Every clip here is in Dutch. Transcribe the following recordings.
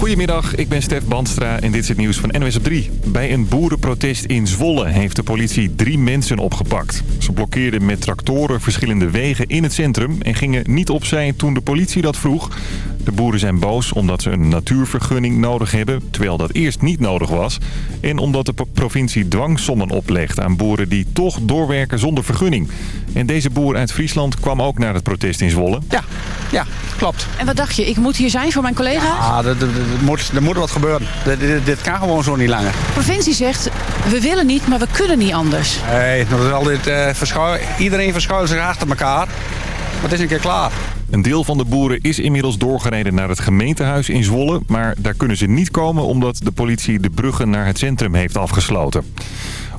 Goedemiddag, ik ben Stef Bandstra en dit is het nieuws van NWS op 3. Bij een boerenprotest in Zwolle heeft de politie drie mensen opgepakt. Ze blokkeerden met tractoren verschillende wegen in het centrum... en gingen niet opzij toen de politie dat vroeg. De boeren zijn boos omdat ze een natuurvergunning nodig hebben... terwijl dat eerst niet nodig was. En omdat de provincie dwangsommen oplegt aan boeren die toch doorwerken zonder vergunning. En deze boer uit Friesland kwam ook naar het protest in Zwolle. Ja, ja, klopt. En wat dacht je, ik moet hier zijn voor mijn collega's? Ja, er, moet, er moet wat gebeuren. Dit, dit, kan gewoon zo niet langer. De provincie zegt, we willen niet, maar we kunnen niet anders. Nee, dat is altijd, uh, iedereen verschuilt zich achter elkaar. Maar het is een keer klaar. Een deel van de boeren is inmiddels doorgereden naar het gemeentehuis in Zwolle. Maar daar kunnen ze niet komen omdat de politie de bruggen naar het centrum heeft afgesloten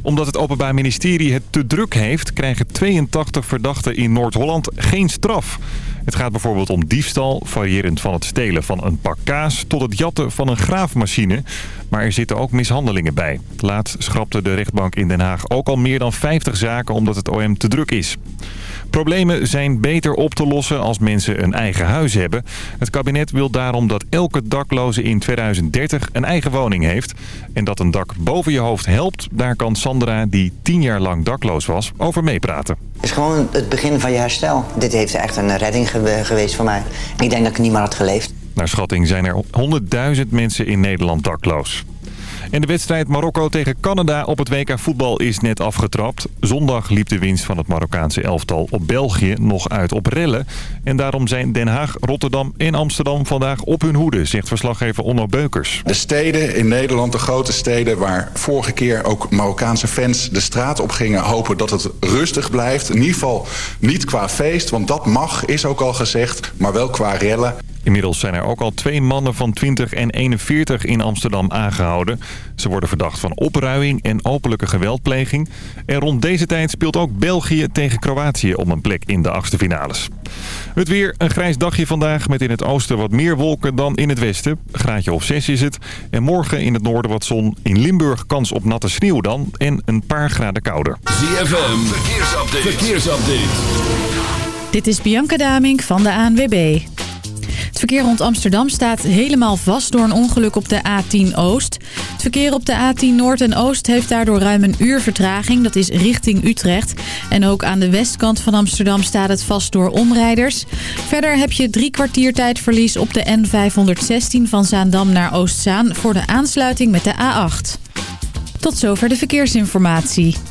omdat het Openbaar Ministerie het te druk heeft... krijgen 82 verdachten in Noord-Holland geen straf. Het gaat bijvoorbeeld om diefstal, variërend van het stelen van een pak kaas... tot het jatten van een graafmachine. Maar er zitten ook mishandelingen bij. Laatst schrapte de rechtbank in Den Haag ook al meer dan 50 zaken... omdat het OM te druk is. Problemen zijn beter op te lossen als mensen een eigen huis hebben. Het kabinet wil daarom dat elke dakloze in 2030 een eigen woning heeft. En dat een dak boven je hoofd helpt, daar kan Sandra, die tien jaar lang dakloos was, over meepraten. Het is gewoon het begin van je herstel. Dit heeft echt een redding geweest voor mij. Ik denk dat ik niet meer had geleefd. Naar schatting zijn er 100.000 mensen in Nederland dakloos. En de wedstrijd Marokko tegen Canada op het WK voetbal is net afgetrapt. Zondag liep de winst van het Marokkaanse elftal op België nog uit op rellen. En daarom zijn Den Haag, Rotterdam en Amsterdam vandaag op hun hoede, zegt verslaggever Onno Beukers. De steden in Nederland, de grote steden waar vorige keer ook Marokkaanse fans de straat op gingen... hopen dat het rustig blijft. In ieder geval niet qua feest, want dat mag, is ook al gezegd, maar wel qua rellen. Inmiddels zijn er ook al twee mannen van 20 en 41 in Amsterdam aangehouden. Ze worden verdacht van opruiing en openlijke geweldpleging. En rond deze tijd speelt ook België tegen Kroatië om een plek in de achtste finales. Het weer, een grijs dagje vandaag met in het oosten wat meer wolken dan in het westen. Graadje of 6 is het. En morgen in het noorden wat zon. In Limburg kans op natte sneeuw dan. En een paar graden kouder. ZFM, verkeersupdate. verkeersupdate. Dit is Bianca Damink van de ANWB. Het verkeer rond Amsterdam staat helemaal vast door een ongeluk op de A10 Oost. Het verkeer op de A10 Noord en Oost heeft daardoor ruim een uur vertraging. Dat is richting Utrecht. En ook aan de westkant van Amsterdam staat het vast door omrijders. Verder heb je drie kwartier tijdverlies op de N516 van Zaandam naar Oostzaan... voor de aansluiting met de A8. Tot zover de verkeersinformatie.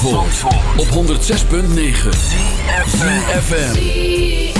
Zandvoort, op 106.9 ZFM.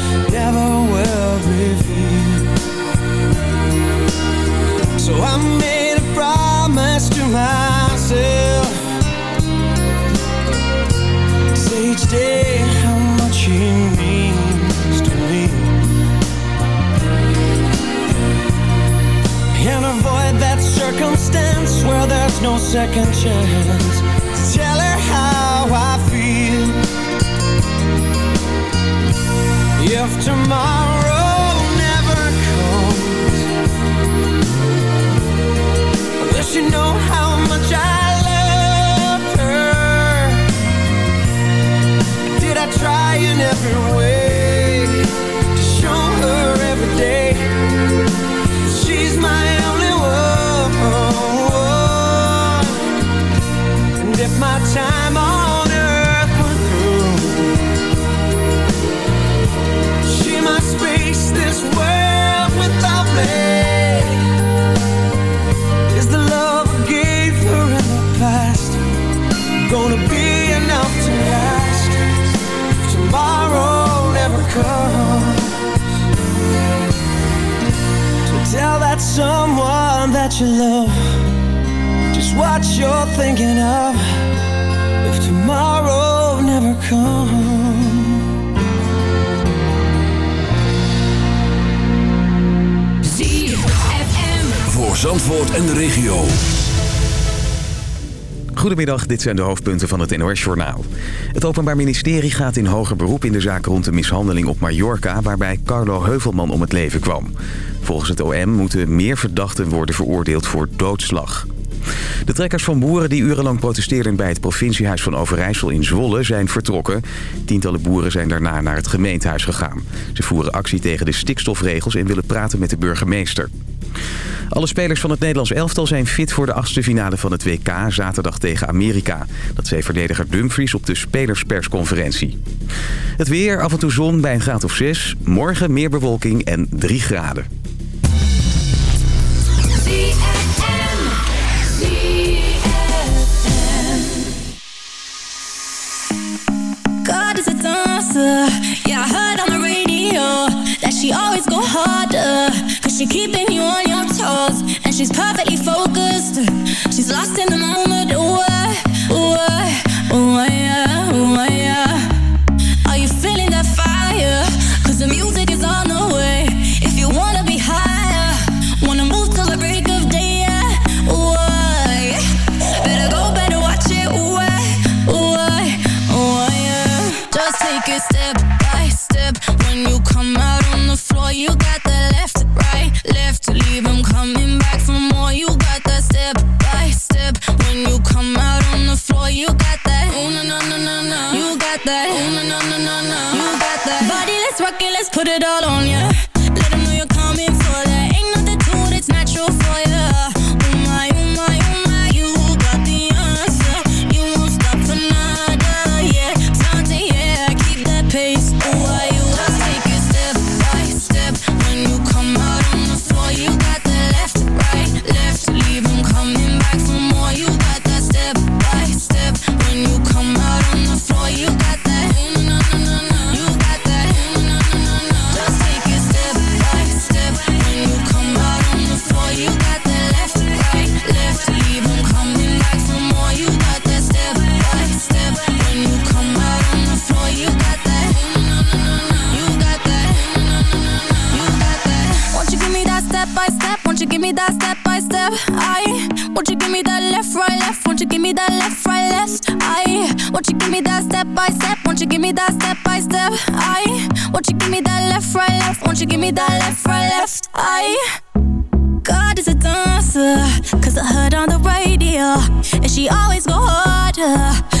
never will reveal. So I made a promise to myself. Say each day how much he means to me. And avoid that circumstance where there's no second chance. Tell her how you know how Goedemiddag, dit zijn de hoofdpunten van het NOS-journaal. Het Openbaar Ministerie gaat in hoger beroep in de zaak rond de mishandeling op Mallorca... waarbij Carlo Heuvelman om het leven kwam. Volgens het OM moeten meer verdachten worden veroordeeld voor doodslag. De trekkers van boeren die urenlang protesteerden bij het provinciehuis van Overijssel in Zwolle zijn vertrokken. Tientallen boeren zijn daarna naar het gemeentehuis gegaan. Ze voeren actie tegen de stikstofregels en willen praten met de burgemeester. Alle spelers van het Nederlands elftal zijn fit voor de achtste finale van het WK zaterdag tegen Amerika. Dat zei verdediger Dumfries op de spelerspersconferentie. Het weer, af en toe zon bij een graad of 6. Morgen meer bewolking en 3 graden. God is a dancer. Yeah, heard on the radio that she always go harder. She keeping you And she's perfectly focused. She's lost in the moment. Ooh, ooh, ooh, yeah, ooh, yeah. it all on you you give me that left, right, left eye? God is a dancer Cause I heard on the radio And she always go harder.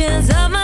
of my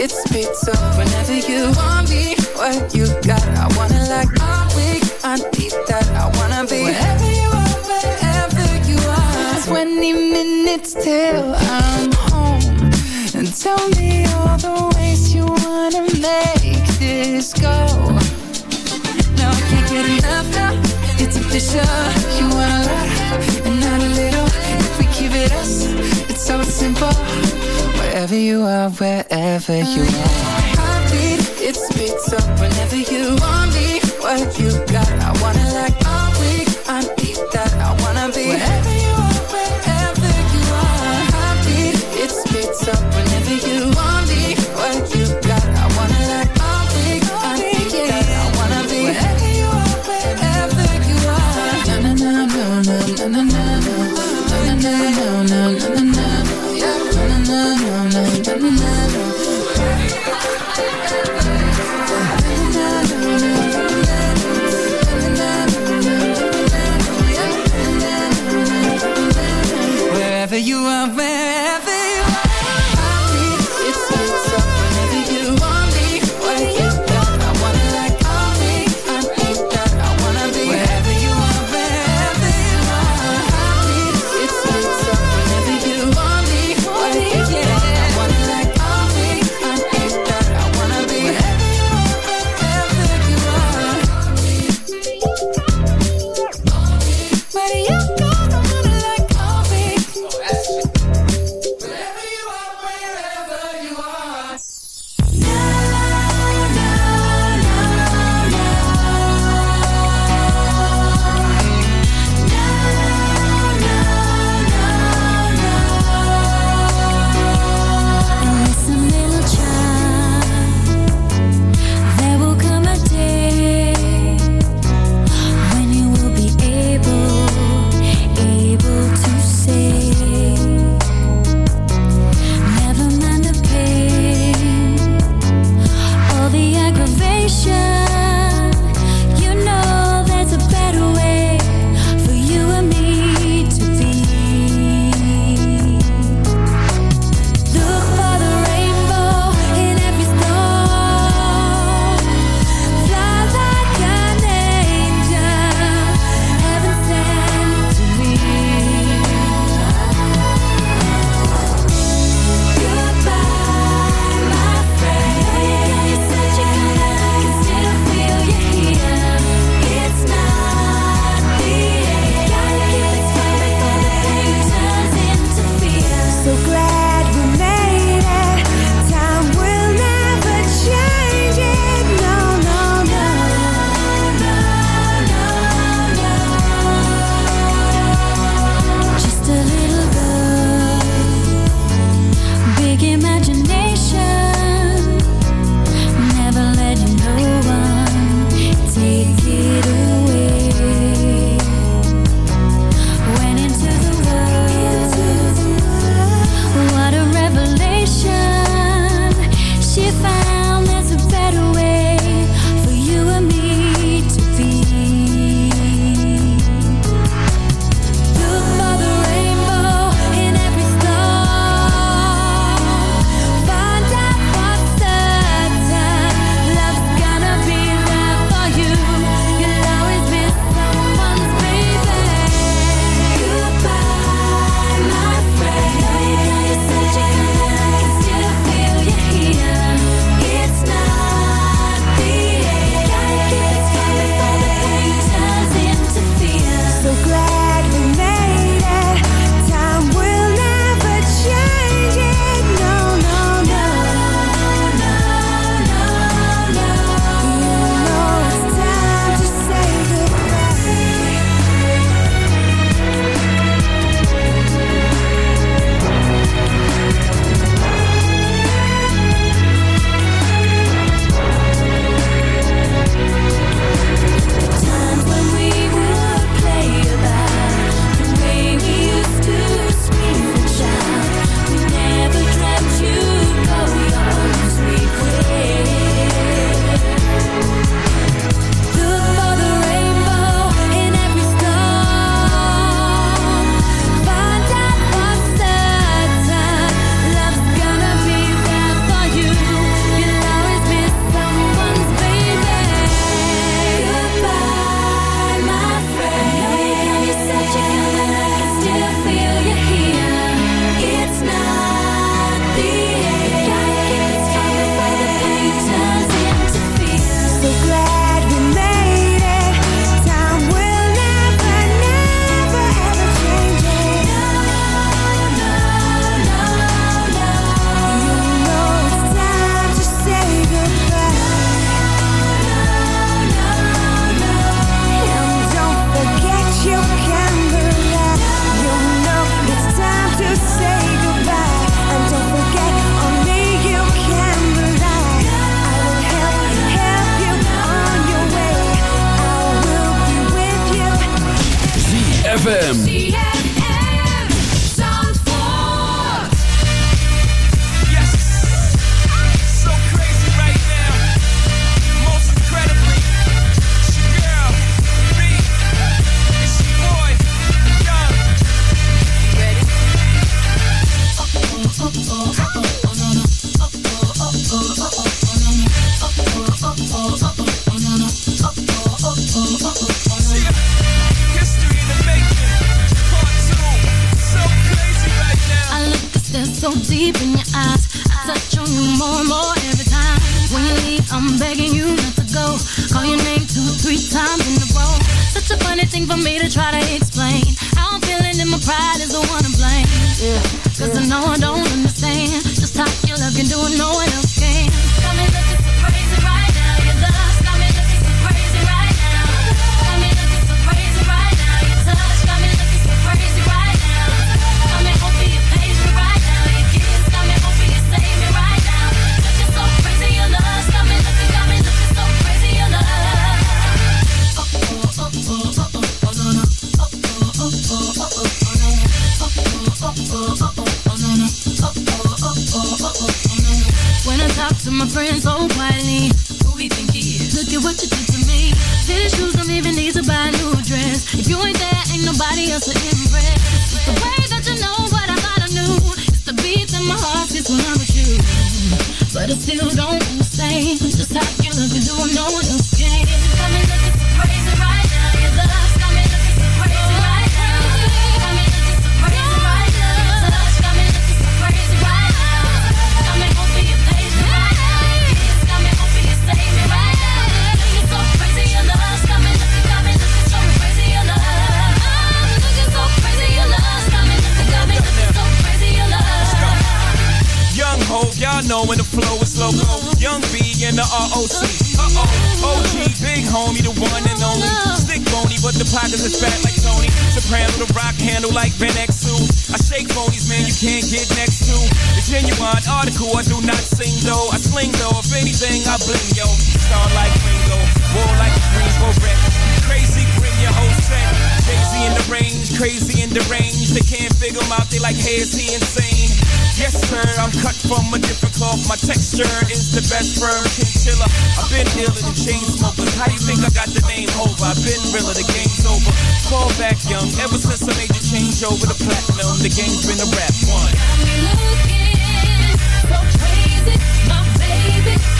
Heartbeat, it speeds whenever you want me. What you got, I wanna like. I'm weak, I need that. I wanna be wherever you are, wherever you are. 20 minutes till I'm home. And tell me all the ways you wanna make this go. No, I can't get enough now. It's official. You want a lot and not a little. Keep it us, it's so simple. Wherever you are, wherever you are. Heartbeat, it speeds up whenever you want me. What you got, I wanna like. I'm deep in your eyes. I touch on you more and more every time. When you leave, I'm begging you not to go. Call your name two, three times in a row. Such a funny thing for me to try to I bling, yo. Star like Ringo, war like a Rainbow. wreck. Crazy, bring your whole set. Crazy in the range, crazy in the range. They can't figure him out, they like, hey, is he insane? Yes, sir, I'm cut from a different cloth. My texture is the best firm chinchilla. I've been dealing the chain smokers. How you think I got the name over? I've been realer, the game's over. Fall back young, ever since I made the change over the platinum. The game's been a rap one. Got me looking so crazy, my baby.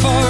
for